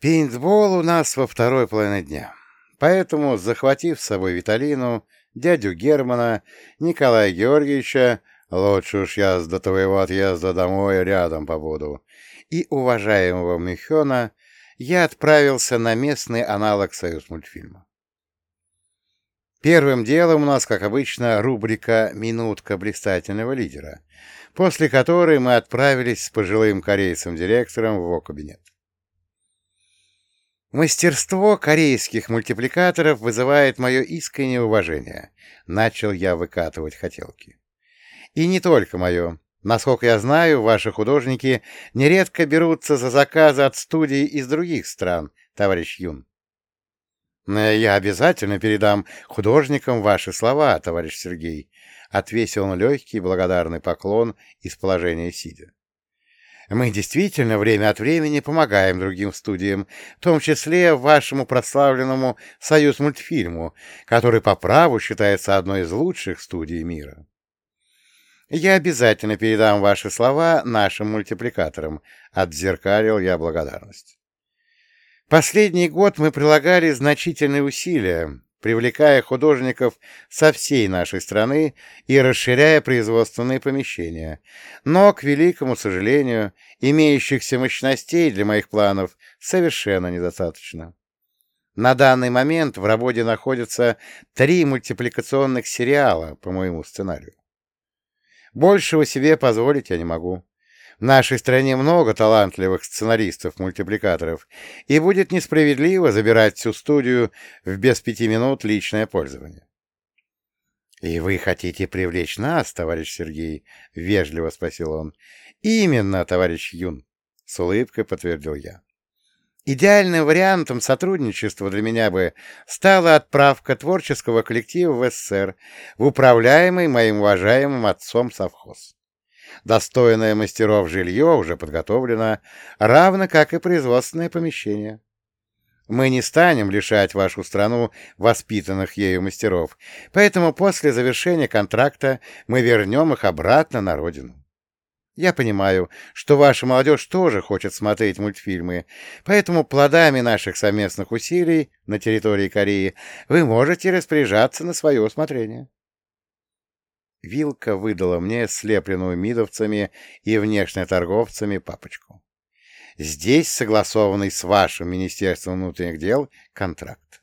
Пейнтбол у нас во второй половине дня. Поэтому, захватив с собой Виталину, дядю Германа, Николая Георгиевича, лучше уж я до твоего отъезда домой рядом побуду, и уважаемого Мюхена, я отправился на местный аналог «Союз мультфильма». Первым делом у нас, как обычно, рубрика «Минутка блистательного лидера», после которой мы отправились с пожилым корейцем-директором в его кабинет. Мастерство корейских мультипликаторов вызывает мое искреннее уважение. Начал я выкатывать хотелки. И не только мое. Насколько я знаю, ваши художники нередко берутся за заказы от студий из других стран, товарищ Юн. «Я обязательно передам художникам ваши слова, товарищ Сергей», — отвесил он легкий благодарный поклон из положения сидя. Мы действительно время от времени помогаем другим студиям, в том числе вашему прославленному «Союз мультфильму», который по праву считается одной из лучших студий мира. Я обязательно передам ваши слова нашим мультипликаторам, отзеркалил я благодарность. Последний год мы прилагали значительные усилия, привлекая художников со всей нашей страны и расширяя производственные помещения. Но, к великому сожалению, имеющихся мощностей для моих планов совершенно недостаточно. На данный момент в работе находятся три мультипликационных сериала по моему сценарию. Большего себе позволить я не могу. В нашей стране много талантливых сценаристов-мультипликаторов, и будет несправедливо забирать всю студию в без пяти минут личное пользование. — И вы хотите привлечь нас, товарищ Сергей? — вежливо спросил он. — Именно, товарищ Юн, — с улыбкой подтвердил я. Идеальным вариантом сотрудничества для меня бы стала отправка творческого коллектива в СССР в управляемый моим уважаемым отцом совхоз. Достойное мастеров жилье уже подготовлено, равно как и производственное помещение. Мы не станем лишать вашу страну воспитанных ею мастеров, поэтому после завершения контракта мы вернем их обратно на родину. Я понимаю, что ваша молодежь тоже хочет смотреть мультфильмы, поэтому плодами наших совместных усилий на территории Кореи вы можете распоряжаться на свое усмотрение. Вилка выдала мне слепленную мидовцами и внешнеторговцами папочку. Здесь согласованный с вашим Министерством внутренних дел контракт.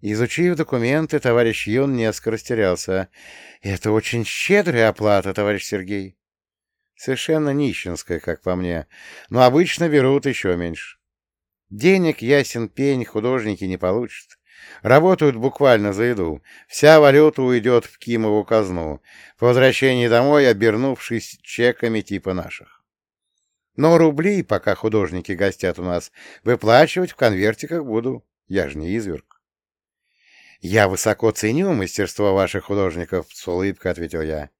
Изучив документы, товарищ Юн несколько растерялся. «Это очень щедрая оплата, товарищ Сергей». «Совершенно нищенская, как по мне, но обычно берут еще меньше. Денег, ясен пень, художники не получат. Работают буквально за еду. Вся валюта уйдет в Кимову казну, по возвращении домой обернувшись чеками типа наших. Но рубли, пока художники гостят у нас, выплачивать в конвертиках буду. Я же не изверг. «Я высоко ценю мастерство ваших художников», — с улыбкой ответил я.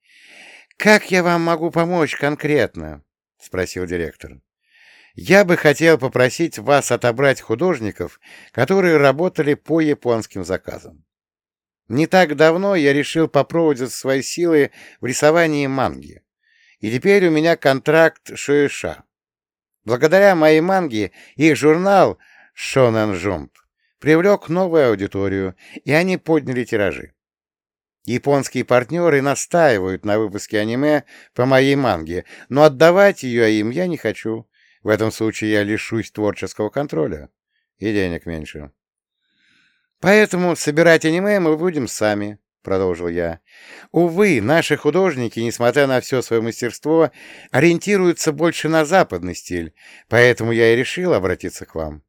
«Как я вам могу помочь конкретно?» — спросил директор. Я бы хотел попросить вас отобрать художников, которые работали по японским заказам. Не так давно я решил попробовать свои силы в рисовании манги, и теперь у меня контракт Шуэша. Благодаря моей манге их журнал «Шонен Жумп» привлек новую аудиторию, и они подняли тиражи. Японские партнеры настаивают на выпуске аниме по моей манге, но отдавать ее им я не хочу, в этом случае я лишусь творческого контроля. И денег меньше. Поэтому собирать аниме мы будем сами, — продолжил я. Увы, наши художники, несмотря на все свое мастерство, ориентируются больше на западный стиль, поэтому я и решил обратиться к вам.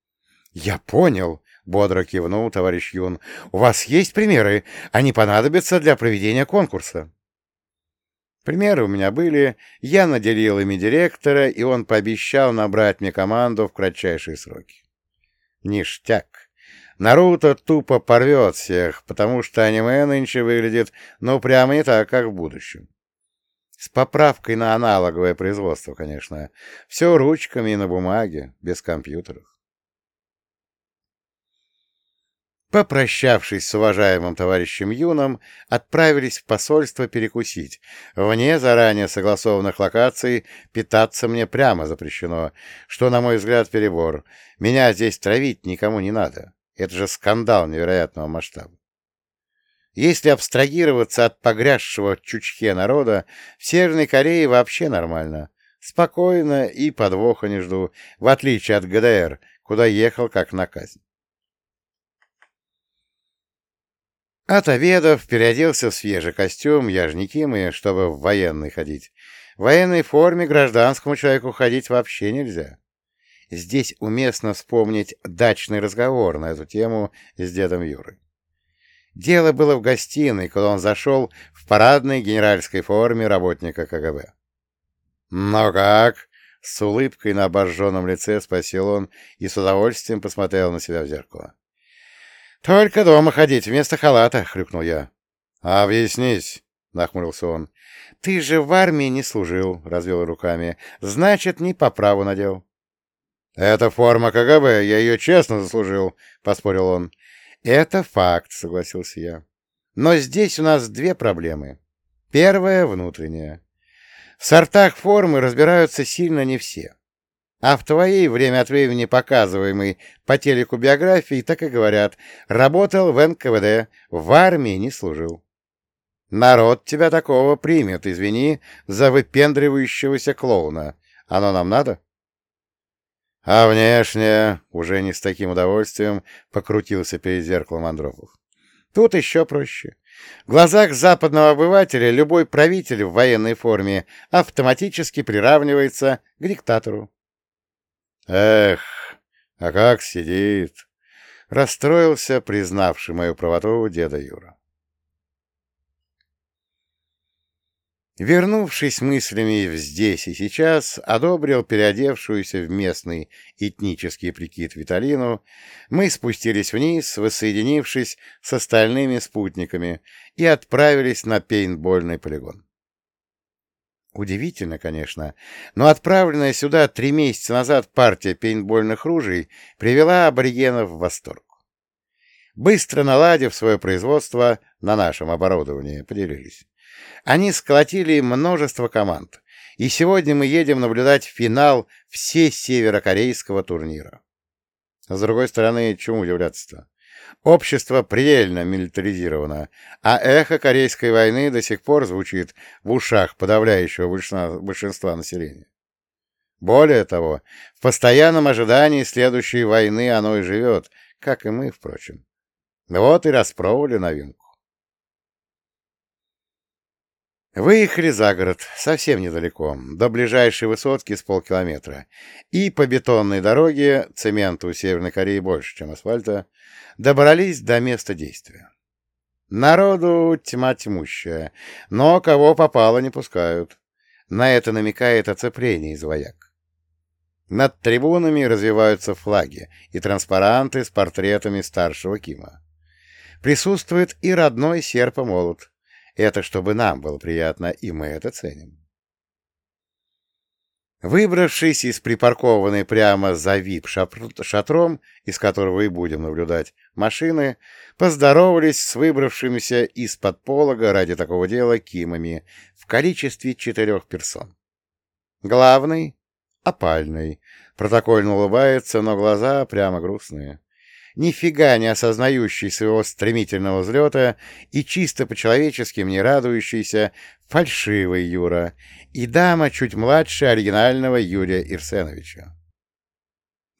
— Я понял, — бодро кивнул товарищ Юн. — У вас есть примеры? Они понадобятся для проведения конкурса. Примеры у меня были, я наделил ими директора, и он пообещал набрать мне команду в кратчайшие сроки. Ништяк. Наруто тупо порвет всех, потому что аниме нынче выглядит, ну, прямо не так, как в будущем. С поправкой на аналоговое производство, конечно. Все ручками и на бумаге, без компьютеров. Попрощавшись с уважаемым товарищем Юном, отправились в посольство перекусить. Вне заранее согласованных локаций питаться мне прямо запрещено, что, на мой взгляд, перебор. Меня здесь травить никому не надо. Это же скандал невероятного масштаба. Если абстрагироваться от погрязшего чучхе народа, в Северной Корее вообще нормально. Спокойно и подвоха не жду, в отличие от ГДР, куда ехал как на казнь. Отоведов переоделся в свежий костюм, я же не Кимы, чтобы в военный ходить. В военной форме гражданскому человеку ходить вообще нельзя. Здесь уместно вспомнить дачный разговор на эту тему с дедом Юрой. Дело было в гостиной, когда он зашел в парадной генеральской форме работника КГБ. «Ну как?» — с улыбкой на обожженном лице спросил он и с удовольствием посмотрел на себя в зеркало. «Только дома ходить, вместо халата», — хрюкнул я. «Объяснись», — нахмурился он. «Ты же в армии не служил», — развел руками. «Значит, не по праву надел». «Это форма КГБ, я ее честно заслужил», — поспорил он. «Это факт», — согласился я. «Но здесь у нас две проблемы. Первая — внутренняя. В сортах формы разбираются сильно не все. А в твоей время от времени показываемой по телеку биографии так и говорят, работал в НКВД, в армии не служил. Народ тебя такого примет, извини, за выпендривающегося клоуна. Оно нам надо? А внешне, уже не с таким удовольствием, покрутился перед зеркалом Андропов. Тут еще проще. В глазах западного обывателя любой правитель в военной форме автоматически приравнивается к диктатору. Эх, а как сидит! Расстроился, признавший мою правоту деда Юра. Вернувшись мыслями в здесь и сейчас, одобрил переодевшуюся в местный этнический прикид Виталину, мы спустились вниз, воссоединившись с остальными спутниками, и отправились на пейнтбольный полигон. Удивительно, конечно, но отправленная сюда три месяца назад партия пейнтбольных ружей привела аборигенов в восторг. Быстро наладив свое производство на нашем оборудовании, поделились. Они сколотили множество команд, и сегодня мы едем наблюдать финал всей северокорейского турнира. С другой стороны, чему удивляться-то? Общество предельно милитаризировано, а эхо Корейской войны до сих пор звучит в ушах подавляющего большинства, населения. Более того, в постоянном ожидании следующей войны оно и живет, как и мы, впрочем. Вот и распробовали новинку. Выехали за город, совсем недалеко, до ближайшей высотки с полкилометра, и по бетонной дороге, цементу у Северной Кореи больше, чем асфальта, добрались до места действия. Народу тьма тьмущая, но кого попало не пускают. На это намекает оцепление из вояк. Над трибунами развиваются флаги и транспаранты с портретами старшего Кима. Присутствует и родной серп и молот, это чтобы нам было приятно, и мы это ценим. Выбравшись из припаркованной прямо за вип-шатром, из которого и будем наблюдать, машины, поздоровались с выбравшимися из-под полога ради такого дела кимами в количестве четырех персон. Главный — опальный, протокольно улыбается, но глаза прямо грустные нифига не осознающий своего стремительного взлета и чисто по-человечески мне радующийся фальшивый Юра и дама чуть младше оригинального Юрия Ирсеновича.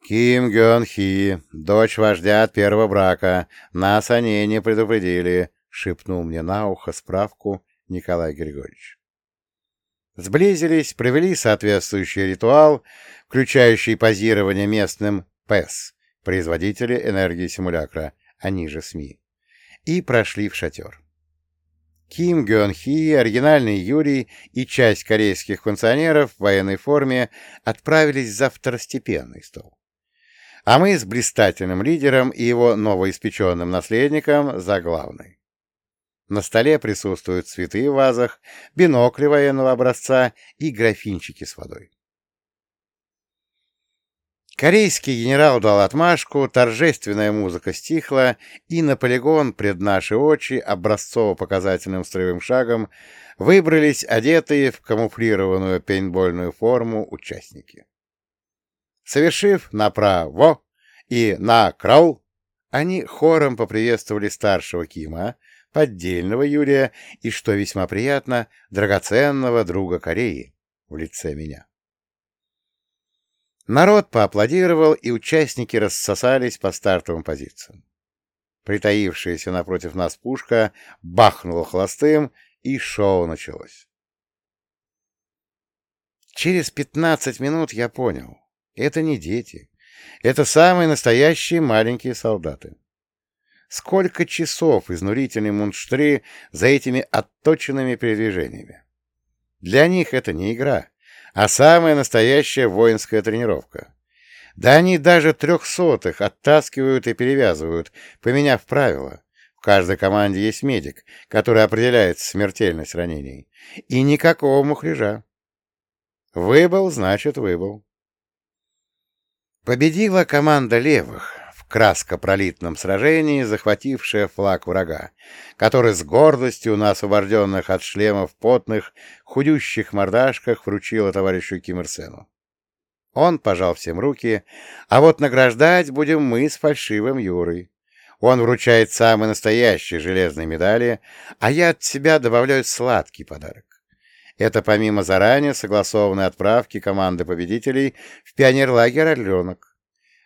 Ким Гён Хи, дочь вождя от первого брака, нас о ней не предупредили, — шепнул мне на ухо справку Николай Григорьевич. Сблизились, провели соответствующий ритуал, включающий позирование местным ПЭС, производители энергии симулякра, они же СМИ, и прошли в шатер. Ким Гён Хи, оригинальный Юрий и часть корейских функционеров в военной форме отправились за второстепенный стол. А мы с блистательным лидером и его новоиспеченным наследником за главный. На столе присутствуют цветы в вазах, бинокли военного образца и графинчики с водой. Корейский генерал дал отмашку, торжественная музыка стихла, и на полигон пред наши очи образцово-показательным строевым шагом выбрались одетые в камуфлированную пейнтбольную форму участники. Совершив направо и на крау, они хором поприветствовали старшего Кима, поддельного Юрия и, что весьма приятно, драгоценного друга Кореи в лице меня. Народ поаплодировал, и участники рассосались по стартовым позициям. Притаившаяся напротив нас пушка бахнула холостым, и шоу началось. Через пятнадцать минут я понял. Это не дети. Это самые настоящие маленькие солдаты. Сколько часов изнурительный мундштри за этими отточенными передвижениями. Для них это не игра, а самая настоящая воинская тренировка. Да они даже трехсотых оттаскивают и перевязывают, поменяв правила. В каждой команде есть медик, который определяет смертельность ранений. И никакого мухляжа. Выбыл, значит, выбыл. Победила команда левых краскопролитном сражении, захватившая флаг врага, который с гордостью на освобожденных от шлемов потных, худющих мордашках вручила товарищу Ким Ир Сену. Он пожал всем руки, а вот награждать будем мы с фальшивым Юрой. Он вручает самые настоящие железные медали, а я от себя добавляю сладкий подарок. Это помимо заранее согласованной отправки команды победителей в пионерлагерь «Орленок».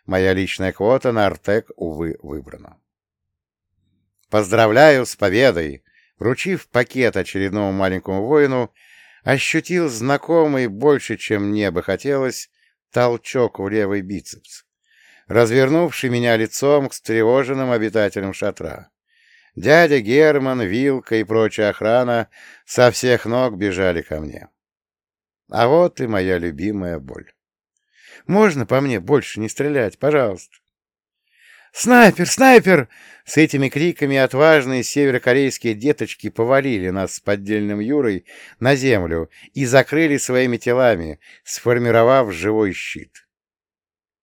Моя личная квота на Артек, увы, выбрана. Поздравляю с победой! Вручив пакет очередному маленькому воину, ощутил знакомый больше, чем мне бы хотелось, толчок в левый бицепс, развернувший меня лицом к встревоженным обитателям шатра. Дядя Герман, Вилка и прочая охрана со всех ног бежали ко мне. А вот и моя любимая боль. Можно по мне больше не стрелять, пожалуйста? «Снайпер! Снайпер!» С этими криками отважные северокорейские деточки повалили нас с поддельным Юрой на землю и закрыли своими телами, сформировав живой щит.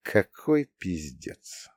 Какой пиздец!